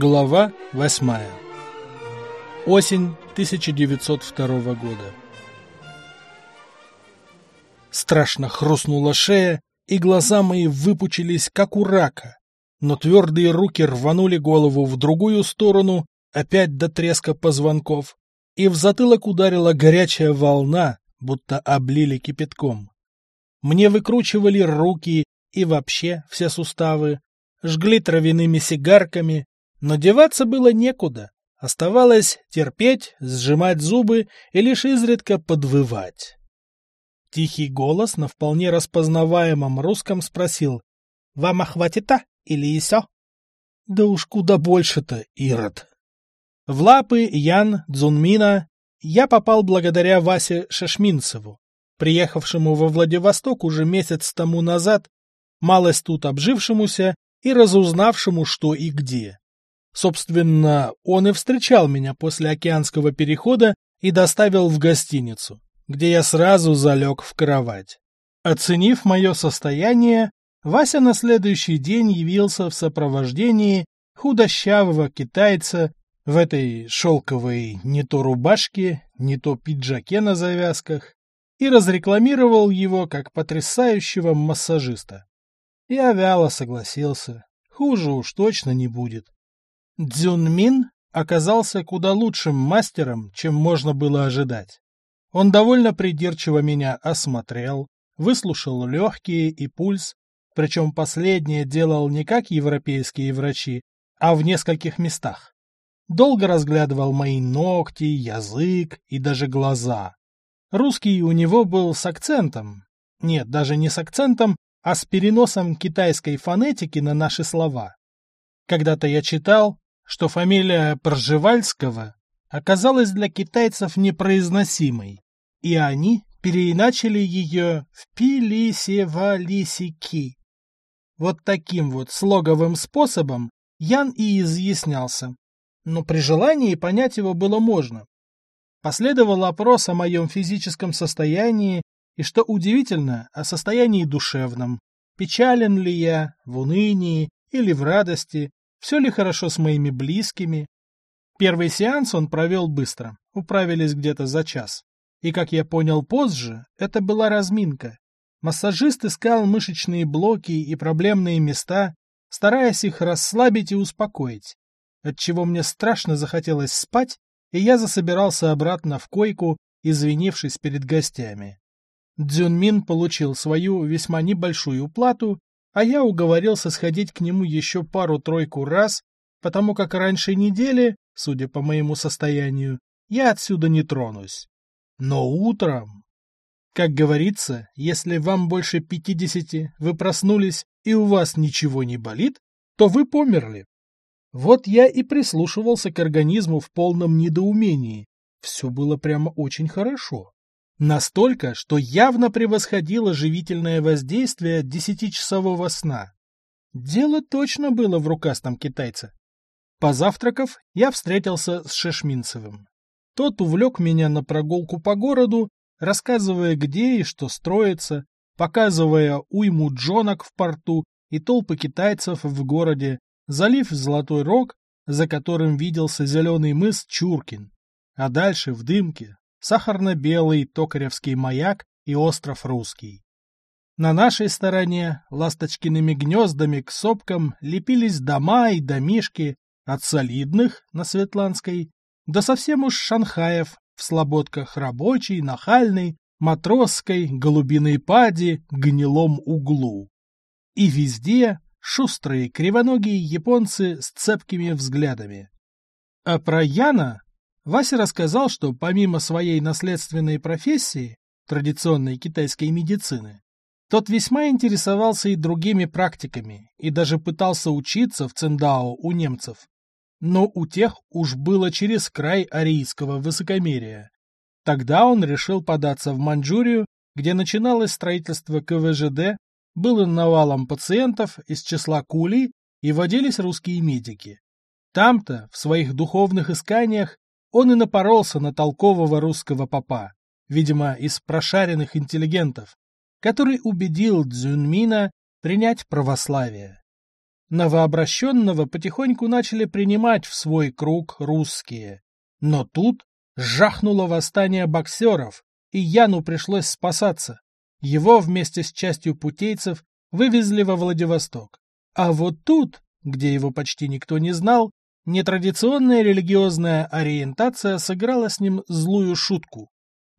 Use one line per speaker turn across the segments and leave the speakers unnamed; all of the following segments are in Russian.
Глава 8. Осень 1902 года. Страшно хрустнула шея, и глаза мои выпучились, как у рака. Но твердые руки рванули голову в другую сторону, опять до треска позвонков, и в затылок ударила горячая волна, будто облили кипятком. Мне выкручивали руки и вообще все суставы, жгли травяными сигарками, но деваться было некуда. Оставалось терпеть, сжимать зубы и лишь изредка подвывать. Тихий голос на вполне распознаваемом русском спросил, «Вам охватит-то или еще?» «Да уж куда больше-то, Ирод!» В лапы Ян Дзунмина я попал благодаря Васе Шашминцеву, приехавшему во Владивосток уже месяц тому назад, малость тут обжившемуся и разузнавшему, что и где. Собственно, он и встречал меня после океанского перехода и доставил в гостиницу, где я сразу залег в кровать. Оценив мое состояние, Вася на следующий день явился в сопровождении худощавого китайца в этой шелковой не то рубашке, не то пиджаке на завязках и разрекламировал его как потрясающего массажиста. Я вяло согласился. Хуже уж точно не будет. Дзюнмин оказался куда лучшим мастером, чем можно было ожидать. Он довольно придирчиво меня осмотрел, выслушал легкие и пульс, причем последнее делал не как европейские врачи, а в нескольких местах. Долго разглядывал мои ногти, язык и даже глаза. Русский у него был с акцентом. Нет, даже не с акцентом, а с переносом китайской фонетики на наши слова. Когда-то я читал, что фамилия Пржевальского оказалась для китайцев непроизносимой, и они переиначили ее в Пилисевалисики. Вот таким вот слоговым способом Ян и изъяснялся, но при желании понять его было можно. Последовал опрос о моем физическом состоянии и, что удивительно, о состоянии душевном. Печален ли я, в унынии или в радости, все ли хорошо с моими близкими? Первый сеанс он провел быстро, управились где-то за час. И, как я понял позже, это была разминка. Массажист искал мышечные блоки и проблемные места, стараясь их расслабить и успокоить, отчего мне страшно захотелось спать, и я засобирался обратно в койку, извинившись перед гостями. Дзюнмин получил свою весьма небольшую плату а я уговорился сходить к нему еще пару-тройку раз, потому как раньше недели, судя по моему состоянию, я отсюда не тронусь. Но утром... Как говорится, если вам больше пятидесяти, вы проснулись и у вас ничего не болит, то вы померли. Вот я и прислушивался к организму в полном недоумении. Все было прямо очень хорошо. Настолько, что явно превосходило живительное воздействие десятичасового сна. Дело точно было в рукастом китайце. Позавтракав, я встретился с Шешминцевым. Тот увлек меня на прогулку по городу, рассказывая, где и что строится, показывая уйму джонок в порту и толпы китайцев в городе, залив Золотой Рог, за которым виделся зеленый мыс Чуркин. А дальше, в дымке, сахарно-белый токаревский маяк и остров Русский. На нашей стороне ласточкиными гнездами к сопкам лепились дома и домишки от солидных на Светланской до совсем уж шанхаев в слободках рабочей, нахальной, матросской, голубиной пади, гнилом углу. И везде шустрые кривоногие японцы с цепкими взглядами. А про Яна Вася рассказал, что помимо своей наследственной профессии, традиционной китайской медицины, тот весьма интересовался и другими практиками, и даже пытался учиться в Циндао у немцев. Но у тех уж было через край арийского высокомерия. Тогда он решил податься в Маньчжурию, где начиналось строительство КВЖД, было навалом пациентов из числа кули и водились русские медики. Там-то, в своих духовных исканиях, он и напоролся на толкового русского попа, видимо, из прошаренных интеллигентов, который убедил Дзюнмина принять православие. Новообращенного потихоньку начали принимать в свой круг русские. Но тут жахнуло восстание боксеров, и Яну пришлось спасаться. Его вместе с частью путейцев вывезли во Владивосток. А вот тут, где его почти никто не знал, нетрадиционная религиозная ориентация сыграла с ним злую шутку.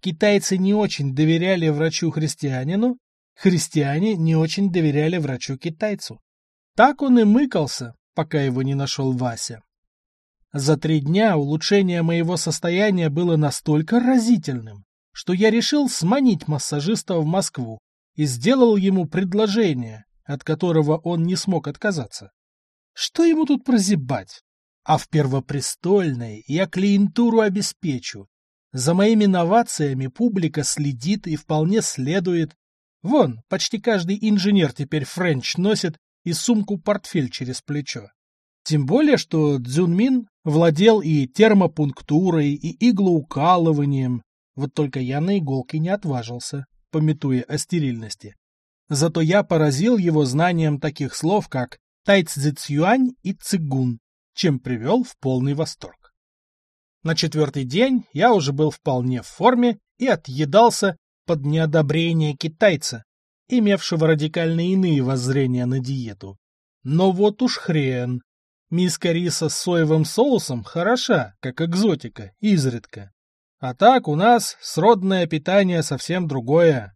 Китайцы не очень доверяли врачу-христианину, христиане не очень доверяли врачу-китайцу. Так он и мыкался, пока его не нашел Вася. За три дня улучшение моего состояния было настолько разительным, что я решил сманить массажиста в Москву и сделал ему предложение, от которого он не смог отказаться. Что ему тут прозябать? А в Первопрестольной я клиентуру обеспечу. За моими новациями публика следит и вполне следует. Вон, почти каждый инженер теперь френч носит и сумку-портфель через плечо. Тем более, что Цзюнмин владел и термопунктурой, и иглоукалыванием, вот только я на иголки не отважился, пометуя о стерильности. Зато я поразил его знанием таких слов, как тайцзицюань и цигун, чем привел в полный восторг. На четвертый день я уже был вполне в форме и отъедался под неодобрение китайца, имевшего радикально иные воззрения на диету. Но вот уж хрен. Миска риса с соевым соусом хороша, как экзотика, изредка. А так у нас сродное питание совсем другое.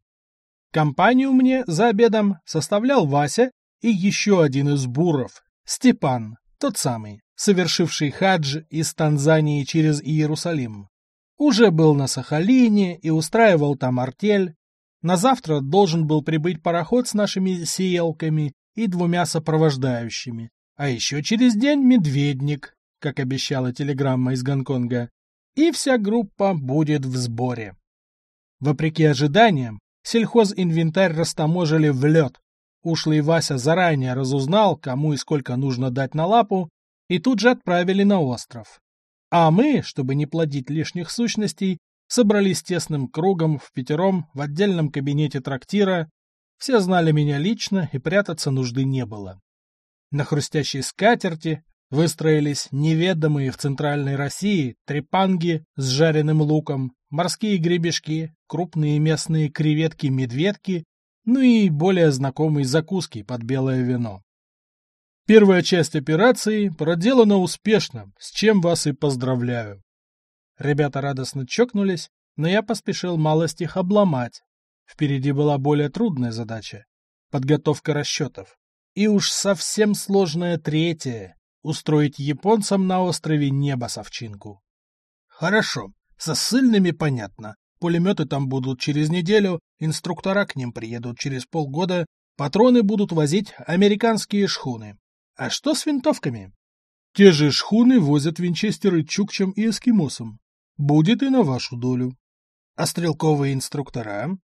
Компанию мне за обедом составлял Вася и еще один из буров, Степан, тот самый, совершивший хадж из Танзании через Иерусалим. Уже был на Сахалине и устраивал там артель, на завтра должен был прибыть пароход с нашими сеялками и двумя сопровождающими. А еще через день медведник, как обещала телеграмма из Гонконга. И вся группа будет в сборе. Вопреки ожиданиям, сельхозинвентарь растаможили в лед. Ушлый Вася заранее разузнал, кому и сколько нужно дать на лапу, и тут же отправили на остров. А мы, чтобы не плодить лишних сущностей, собрались тесным кругом в пятером в отдельном кабинете трактира. Все знали меня лично, и прятаться нужды не было. На хрустящей скатерти выстроились неведомые в Центральной России трепанги с жареным луком, морские гребешки, крупные местные креветки-медведки, ну и более знакомые закуски под белое вино. Первая часть операции проделана успешно, с чем вас и поздравляю. Ребята радостно чокнулись, но я поспешил малость их обломать. Впереди была более трудная задача — подготовка расчетов. И уж совсем сложная третья — устроить японцам на острове небосовчинку. Хорошо, со ссыльными понятно. Пулеметы там будут через неделю, инструктора к ним приедут через полгода, патроны будут возить американские шхуны. А что с винтовками? Те же шхуны возят винчестеры чукчам и эскимосам. Будет и на вашу долю. А стрелковые инструктора?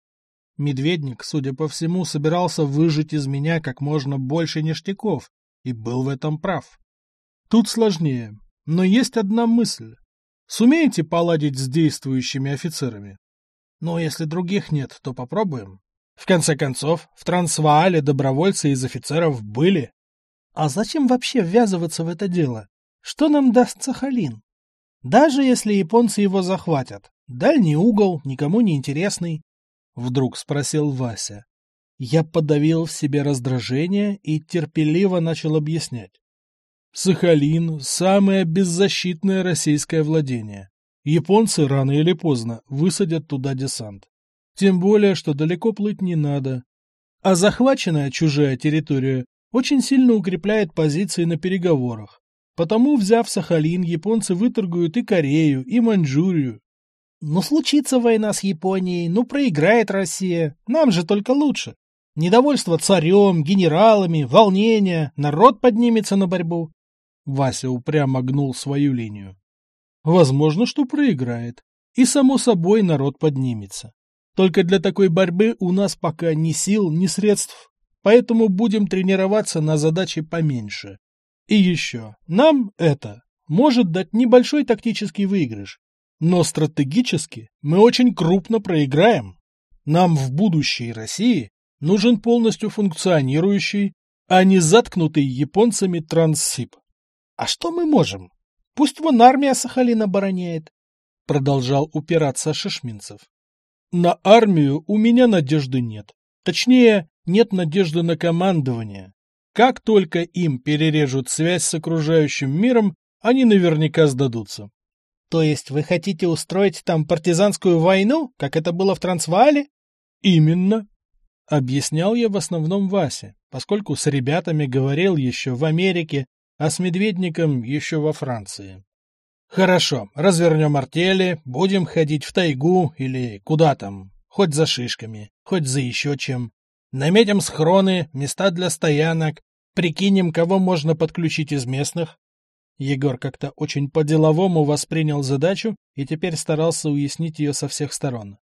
Медведник, судя по всему, собирался выжить из меня как можно больше ништяков, и был в этом прав. Тут сложнее, но есть одна мысль. Сумеете поладить с действующими офицерами? Ну, если других нет, то попробуем. В конце концов, в Трансваале добровольцы из офицеров были. А зачем вообще ввязываться в это дело? Что нам даст Сахалин? Даже если японцы его захватят. Дальний угол, никому не интересный. Вдруг спросил Вася. Я подавил в себе раздражение и терпеливо начал объяснять. Сахалин – самое беззащитное российское владение. Японцы рано или поздно высадят туда десант. Тем более, что далеко плыть не надо. А захваченная чужая территория очень сильно укрепляет позиции на переговорах. Потому, взяв Сахалин, японцы выторгуют и Корею, и Маньчжурию. Ну, случится война с Японией, ну, проиграет Россия. Нам же только лучше. Недовольство царем, генералами, волнение, народ поднимется на борьбу. Вася упрямо гнул свою линию. Возможно, что проиграет. И, само собой, народ поднимется. Только для такой борьбы у нас пока ни сил, ни средств. Поэтому будем тренироваться на задачи поменьше. И еще, нам это может дать небольшой тактический выигрыш, но стратегически мы очень крупно проиграем. Нам в будущей России нужен полностью функционирующий, а не заткнутый японцами Транссиб. А что мы можем? Пусть вон армия Сахалина обороняет, продолжал упираться Шишминцев. На армию у меня надежды нет. Точнее, нет надежды на командование. Как только им перережут связь с окружающим миром, они наверняка сдадутся. То есть вы хотите устроить там партизанскую войну, как это было в Трансваале? Именно. Объяснял я в основном Васе, поскольку с ребятами говорил еще в Америке, а с Медведником еще во Франции. Хорошо, развернем артели, будем ходить в тайгу или куда там, хоть за шишками, хоть за еще чем. Наметим схроны, места для стоянок, прикинем, кого можно подключить из местных. Егор как-то очень по-деловому воспринял задачу и теперь старался уяснить ее со всех сторон.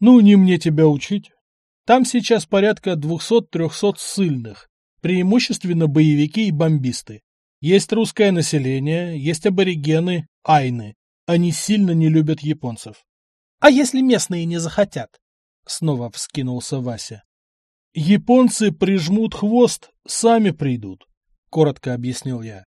«Ну, не мне тебя учить. Там сейчас порядка двухсот-трехсот ссыльных, преимущественно боевики и бомбисты. Есть русское население, есть аборигены, айны. Они сильно не любят японцев. А если местные не захотят? Снова вскинулся Вася. Японцы прижмут хвост, сами придут, коротко объяснил я.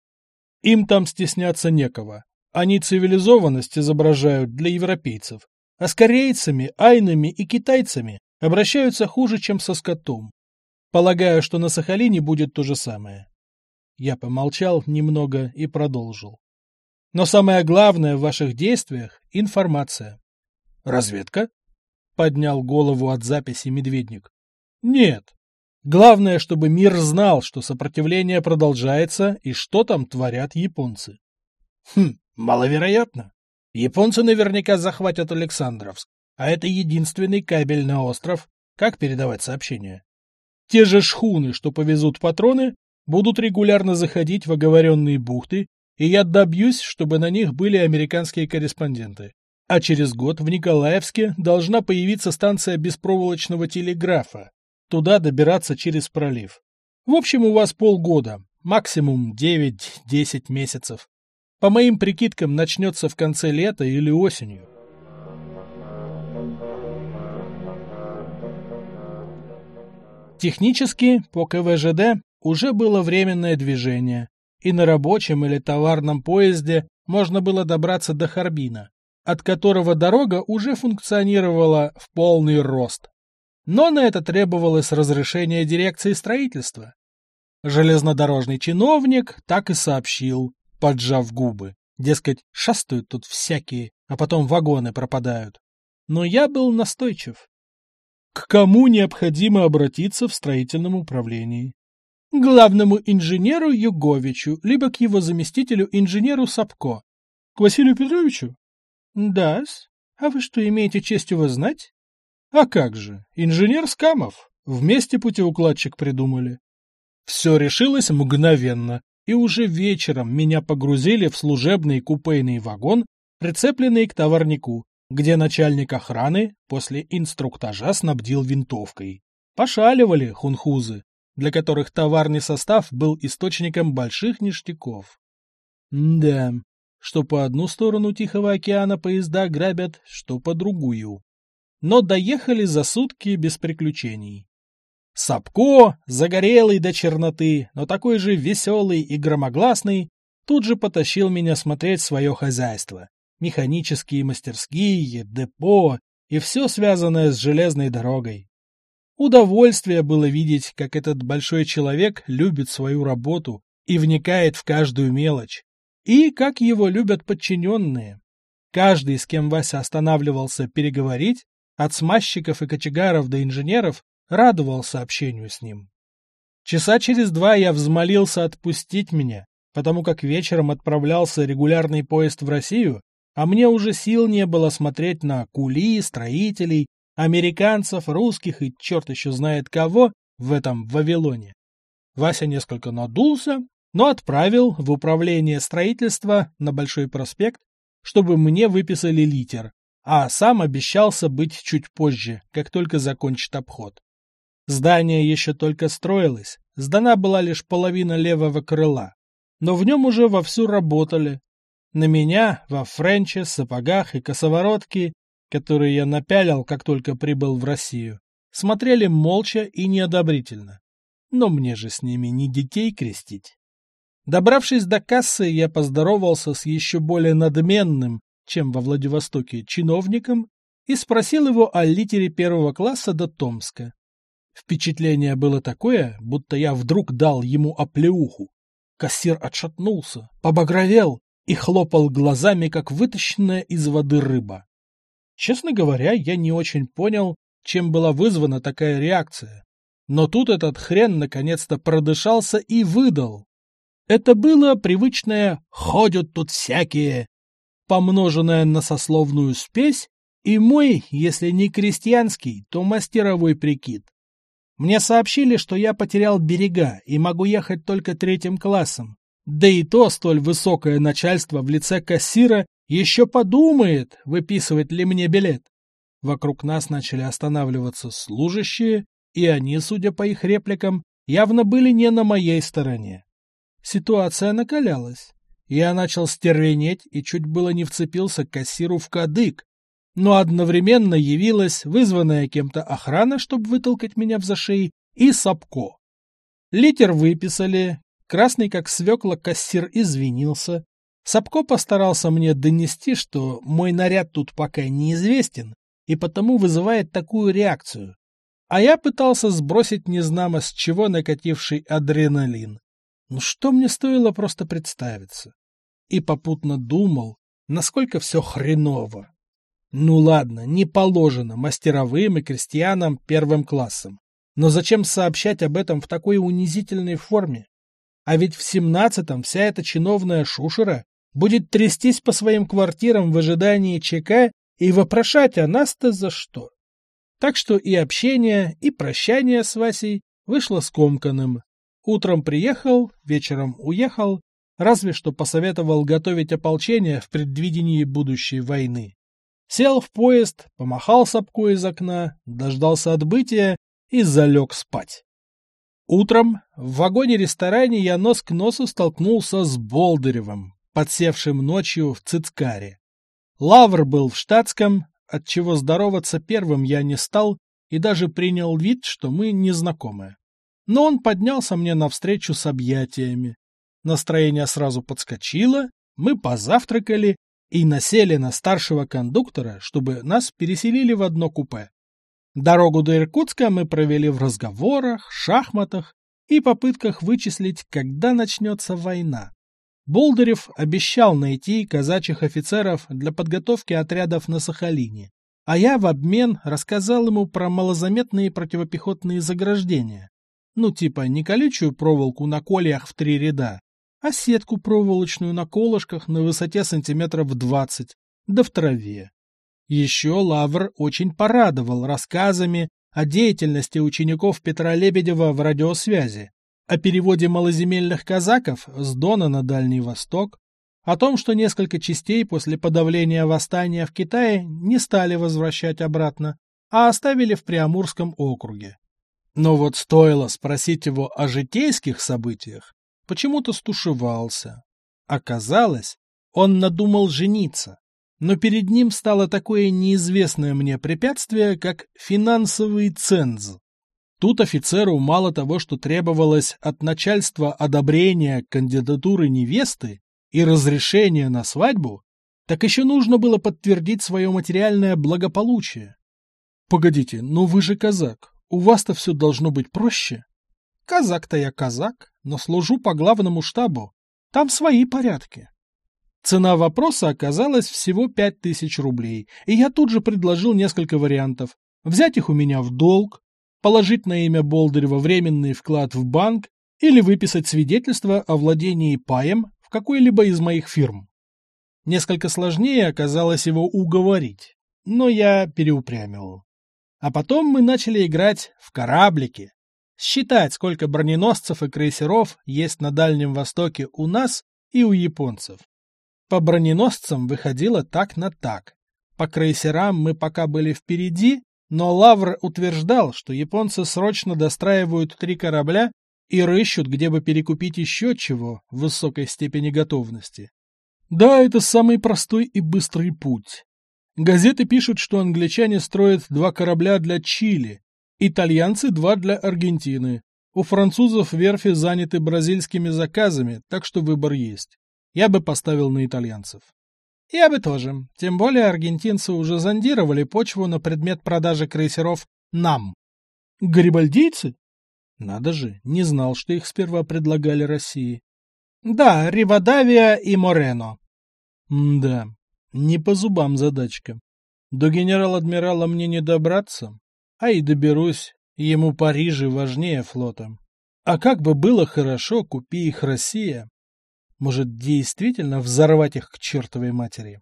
Им там стесняться некого. Они цивилизованность изображают для европейцев, а с корейцами, айнами и китайцами обращаются хуже, чем со скотом. Полагаю, что на Сахалине будет то же самое. Я помолчал немного и продолжил. Но самое главное в ваших действиях — информация. Разведка? Поднял голову от записи медведник. Нет. Главное, чтобы мир знал, что сопротивление продолжается и что там творят японцы. Хм, маловероятно. Японцы наверняка захватят Александровск, а это единственный кабель на остров. Как передавать сообщения? Те же шхуны, что повезут патроны, будут регулярно заходить в оговоренные бухты, и я добьюсь, чтобы на них были американские корреспонденты. А через год в Николаевске должна появиться станция беспроволочного телеграфа. Туда добираться через пролив. В общем, у вас полгода, максимум 9-10 месяцев. По моим прикидкам, начнется в конце лета или осенью. Технически, по КВЖД уже было временное движение, и на рабочем или товарном поезде можно было добраться до Харбина, от которого дорога уже функционировала в полный рост. Но на это требовалось разрешение дирекции строительства. Железнодорожный чиновник так и сообщил, поджав губы. Дескать, шастают тут всякие, а потом вагоны пропадают. Но я был настойчив. К кому необходимо обратиться в строительном управлении? Главному инженеру Юговичу, либо к его заместителю инженеру Сапко. К Василию Петровичу? да -с. А вы что, имеете честь его знать? А как же, инженер Скамов. Вместе путеукладчик придумали. Все решилось мгновенно, и уже вечером меня погрузили в служебный купейный вагон, прицепленный к товарнику, где начальник охраны после инструктажа снабдил винтовкой. Пошаливали хунхузы, для которых товарный состав был источником больших ништяков. М да, что по одну сторону Тихого океана поезда грабят, что по другую. Но доехали за сутки без приключений. Сапко, загорелый до черноты, но такой же веселый и громогласный, тут же потащил меня смотреть свое хозяйство механические мастерские, депо и все связанное с железной дорогой. Удовольствие было видеть, как этот большой человек любит свою работу и вникает в каждую мелочь, и как его любят подчиненные. Каждый, с кем Вася останавливался переговорить, от смазчиков и кочегаров до инженеров, радовался общению с ним. Часа через два я взмолился отпустить меня, потому как вечером отправлялся регулярный поезд в Россию, а мне уже сил не было смотреть на кули, строителей, американцев, русских и черт еще знает кого в этом Вавилоне. Вася несколько надулся, но отправил в управление строительства на Большой проспект, чтобы мне выписали литер, а сам обещался быть чуть позже, как только закончит обход. Здание еще только строилось, сдана была лишь половина левого крыла, но в нем уже вовсю работали, на меня во френче, сапогах и косоворотке, которые я напялил, как только прибыл в Россию, смотрели молча и неодобрительно. но мне же с ними не детей крестить. Добравшись до кассы, я поздоровался с еще более надменным, чем во Владивостоке, чиновником и спросил его о литере первого класса до Томска. Впечатление было такое, будто я вдруг дал ему оплеуху. Кассир отшатнулся, побагровел и хлопал глазами, как вытащенная из воды рыба. Честно говоря, я не очень понял, чем была вызвана такая реакция. Но тут этот хрен наконец-то продышался и выдал. Это было привычное «ходят тут всякие», помноженное на сословную спесь, и мой, если не крестьянский, то мастеровой прикид. Мне сообщили, что я потерял берега и могу ехать только третьим классом. Да и то столь высокое начальство в лице кассира еще подумает, выписывать ли мне билет. Вокруг нас начали останавливаться служащие, и они, судя по их репликам, явно были не на моей стороне. Ситуация накалялась. Я начал стервенеть и чуть было не вцепился к кассиру в кадык, но одновременно явилась вызванная кем-то охрана, чтобы вытолкать меня в зашей, и Сапко. Литер выписали, красный как свекла кассир извинился. Сапко постарался мне донести, что мой наряд тут пока неизвестен, и потому вызывает такую реакцию. А я пытался сбросить незнамо с чего накативший адреналин. Ну что мне стоило просто представиться? И попутно думал, насколько все хреново. Ну ладно, не положено мастеровым и крестьянам первым классом. Но зачем сообщать об этом в такой унизительной форме? А ведь в семнадцатом вся эта чиновная шушера будет трястись по своим квартирам в ожидании ЧК и вопрошать, а нас-то за что? Так что и общение, и прощание с Васей вышло скомканным. Утром приехал, вечером уехал, разве что посоветовал готовить ополчение в предвидении будущей войны. Сел в поезд, помахал сапко из окна, дождался отбытия и залег спать. Утром в вагоне-ресторане я нос к носу столкнулся с Болдыревым, подсевшим ночью в Цицкаре. Лавр был в штатском, отчего здороваться первым я не стал и даже принял вид, что мы незнакомы. Но он поднялся мне навстречу с объятиями. Настроение сразу подскочило, мы позавтракали и насели на старшего кондуктора, чтобы нас переселили в одно купе. Дорогу до Иркутска мы провели в разговорах, шахматах и попытках вычислить, когда начнется война. Болдырев обещал найти казачьих офицеров для подготовки отрядов на Сахалине, а я в обмен рассказал ему про малозаметные противопехотные заграждения. Ну, типа не колючую проволоку на кольях в три ряда, а сетку проволочную на колышках на высоте сантиметров двадцать, да в траве. Еще Лавр очень порадовал рассказами о деятельности учеников Петра Лебедева в радиосвязи, о переводе малоземельных казаков с Дона на Дальний Восток, о том, что несколько частей после подавления восстания в Китае не стали возвращать обратно, а оставили в Приамурском округе. Но вот стоило спросить его о житейских событиях, почему-то стушевался. Оказалось, он надумал жениться, но перед ним стало такое неизвестное мне препятствие, как финансовый ценз. Тут офицеру мало того, что требовалось от начальства одобрения кандидатуры невесты и разрешения на свадьбу, так еще нужно было подтвердить свое материальное благополучие. Погодите, ну вы же казак, у вас-то все должно быть проще. Казак-то я казак, но служу по главному штабу. Там свои порядки. Цена вопроса оказалась всего пять тысяч рублей, и я тут же предложил несколько вариантов. Взять их у меня в долг, положить на имя Болдырева временный вклад в банк или выписать свидетельство о владении паем в какой-либо из моих фирм. Несколько сложнее оказалось его уговорить, но я переупрямил. А потом мы начали играть в кораблики, Считать, сколько броненосцев и крейсеров есть на Дальнем Востоке у нас и у японцев. По броненосцам выходило так на так. По крейсерам мы пока были впереди, но Лавр утверждал, что японцы срочно достраивают три корабля и рыщут, где бы перекупить еще чего в высокой степени готовности. Да, это самый простой и быстрый путь. Газеты пишут, что англичане строят два корабля для Чили, Итальянцы два для Аргентины, У французов верфи заняты бразильскими заказами, так что выбор есть. Я бы поставил на итальянцев. Я бы тоже. Тем более аргентинцы уже зондировали почву на предмет продажи крейсеров нам. Гарибальдийцы? Надо же, не знал, что их сперва предлагали России. Да, Ривадавия и Морено. М да, не по зубам задачка. До генерал-адмирала мне не добраться, а и доберусь, ему Парижи важнее флота. А как бы было хорошо, купи их Россия. Может, действительно взорвать их к чертовой матери?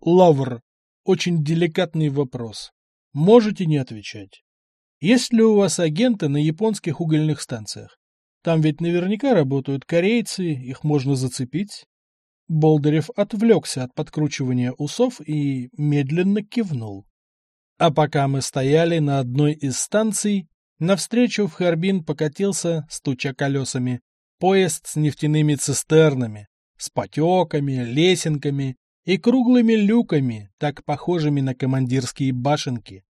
Лавр. Очень деликатный вопрос. Можете не отвечать. Есть ли у вас агенты на японских угольных станциях? Там ведь наверняка работают корейцы, их можно зацепить. Болдырев отвлекся от подкручивания усов и медленно кивнул. А пока мы стояли на одной из станций, навстречу в Харбин покатился, стуча колесами, поезд с нефтяными цистернами, с потеками, лесенками и круглыми люками, так похожими на командирские башенки.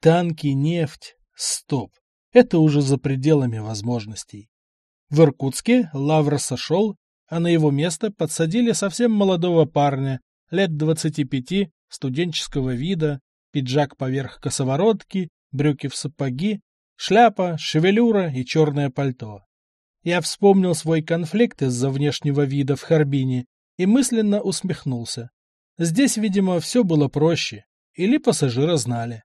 Танки, нефть. Стоп. Это уже за пределами возможностей. В Иркутске Лавр сошел, а на его место подсадили совсем молодого парня, лет двадцати пяти, студенческого вида, пиджак поверх косоворотки, брюки в сапоги, шляпа, шевелюра и черное пальто. Я вспомнил свой конфликт из-за внешнего вида в Харбине и мысленно усмехнулся. Здесь, видимо, все было проще, или пассажира знали.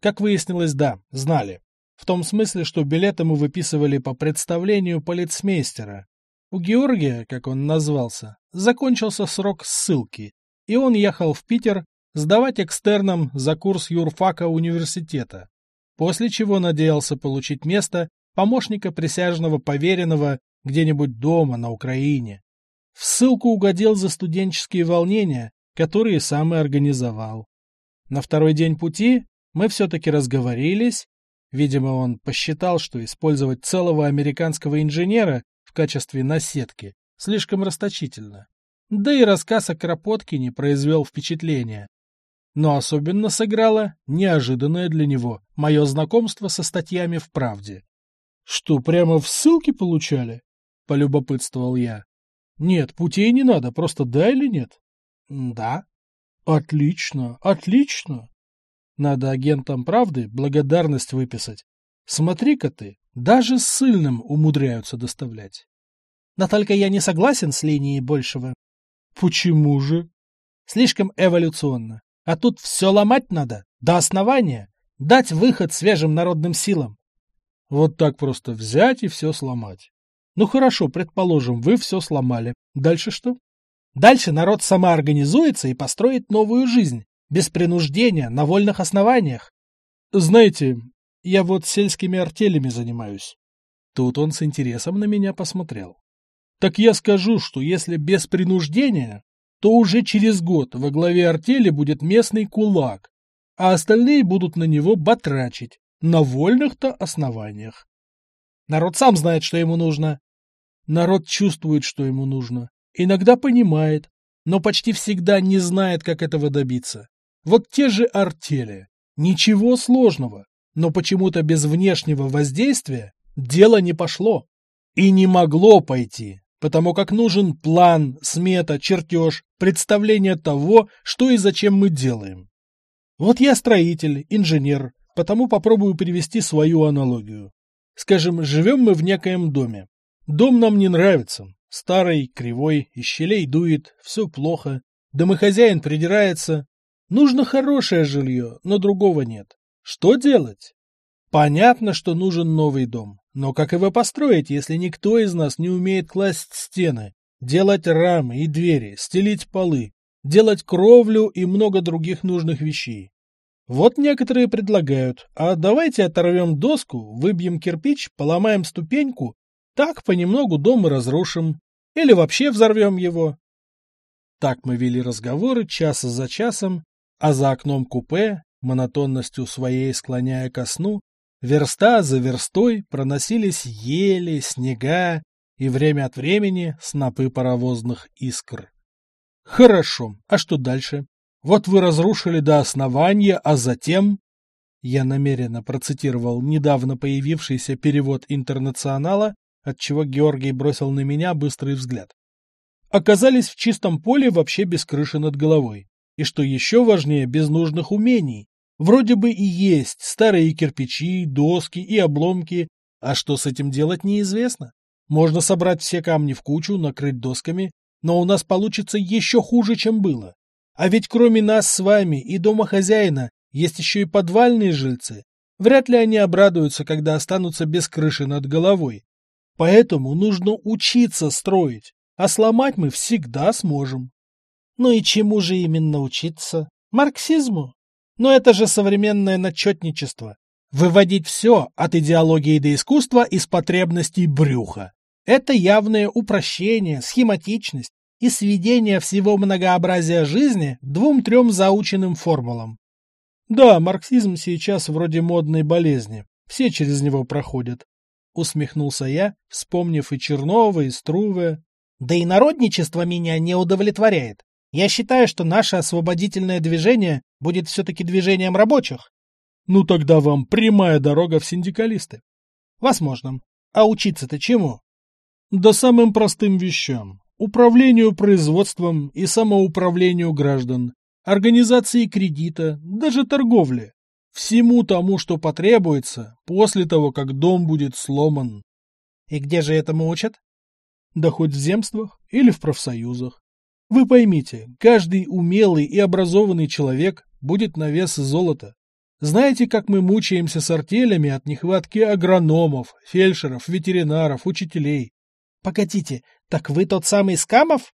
Как выяснилось, да, знали. В том смысле, что билеты мы выписывали по представлению полицмейстера. У Георгия, как он назвался, закончился срок ссылки, и он ехал в Питер сдавать экстерном за курс юрфака университета, после чего надеялся получить место помощника присяжного поверенного где-нибудь дома на Украине. В ссылку угодил за студенческие волнения, которые сам и организовал. На второй день пути мы все-таки разговорились. Видимо, он посчитал, что использовать целого американского инженера в качестве наседки слишком расточительно. Да и рассказ о Кропоткине произвел впечатление. Но особенно сыграло неожиданное для него мое знакомство со статьями в «Правде». «Что, прямо в ссылке получали?» — полюбопытствовал я. «Нет, путей не надо, просто да или нет?» «Да». «Отлично, отлично. Надо агентам правды благодарность выписать. Смотри-ка ты, даже ссыльным умудряются доставлять. Но только я не согласен с линией большего. Почему же? Слишком эволюционно. А тут все ломать надо, до основания, дать выход свежим народным силам. Вот так просто взять и все сломать. Ну хорошо, предположим, вы все сломали. Дальше что? Дальше народ самоорганизуется и построит новую жизнь, без принуждения, на вольных основаниях. Знаете, я вот сельскими артелями занимаюсь. Тут он с интересом на меня посмотрел. Так я скажу, что если без принуждения, то уже через год во главе артели будет местный кулак, а остальные будут на него батрачить, на вольных-то основаниях. Народ сам знает, что ему нужно. Народ чувствует, что ему нужно. Иногда понимает, но почти всегда не знает, как этого добиться. Вот те же артели. Ничего сложного, но почему-то без внешнего воздействия дело не пошло. И не могло пойти, потому как нужен план, смета, чертеж, представление того, что и зачем мы делаем. Вот я строитель, инженер, потому попробую привести свою аналогию. Скажем, живем мы в некоем доме. Дом нам не нравится. Старый, кривой, из щелей дует, все плохо. Домохозяин придирается, Нужно хорошее жилье, но другого нет. Что делать? Понятно, что нужен новый дом. Но как его построить, если никто из нас не умеет класть стены, делать рамы и двери, стелить полы, делать кровлю и много других нужных вещей? Вот некоторые предлагают, а давайте оторвем доску, выбьем кирпич, поломаем ступеньку, так понемногу дом и разрушим. Или вообще взорвем его. Так мы вели разговоры час за часом, а за окном купе, монотонностью своей склоняя ко сну, верста за верстой проносились ели, снега и время от времени снопы паровозных искр. Хорошо, а что дальше? Вот вы разрушили до основания, а затем... Я намеренно процитировал недавно появившийся перевод интернационала, отчего Георгий бросил на меня быстрый взгляд. Оказались в чистом поле вообще без крыши над головой. И что еще важнее, без нужных умений. Вроде бы и есть старые кирпичи, доски и обломки, а что с этим делать неизвестно. Можно собрать все камни в кучу, накрыть досками, но у нас получится еще хуже, чем было. А ведь кроме нас с вами и дома хозяина есть еще и подвальные жильцы. Вряд ли они обрадуются, когда останутся без крыши над головой. Поэтому нужно учиться строить, а сломать мы всегда сможем. Ну и чему же именно учиться? Марксизму? Но это же современное начетничество. Выводить все, от идеологии до искусства, из потребностей брюха. Это явное упрощение, схематичность и сведение всего многообразия жизни двум-трем заученным формулам. Да, марксизм сейчас вроде модной болезни. Все через него проходят. Усмехнулся я, вспомнив и Чернова, и Струве. Да и народничество меня не удовлетворяет. Я считаю, что наше освободительное движение будет все-таки движением рабочих. Ну тогда вам прямая дорога в синдикалисты. Возможно. А учиться-то чему? Да самым простым вещам. Управлению производством и самоуправлению граждан организации кредита, даже торговли. Всему тому, что потребуется после того, как дом будет сломан. И где же этому учат? Да хоть в земствах или в профсоюзах. Вы поймите, каждый умелый и образованный человек будет на вес золота. Знаете, как мы мучаемся с артелями от нехватки агрономов, фельдшеров, ветеринаров, учителей? Погодите, так вы тот самый Скамов?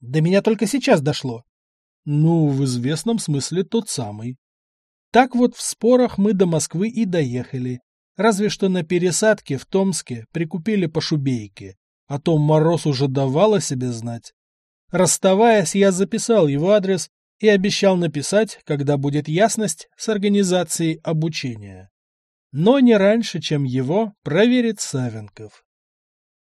До меня только сейчас дошло. Ну, в известном смысле тот самый. Так вот в спорах мы до Москвы и доехали. Разве что на пересадке в Томске прикупили по шубейке, а то мороз уже давал о себе знать. Расставаясь, я записал его адрес и обещал написать, когда будет ясность с организацией обучения. Но не раньше, чем его проверит Савенков.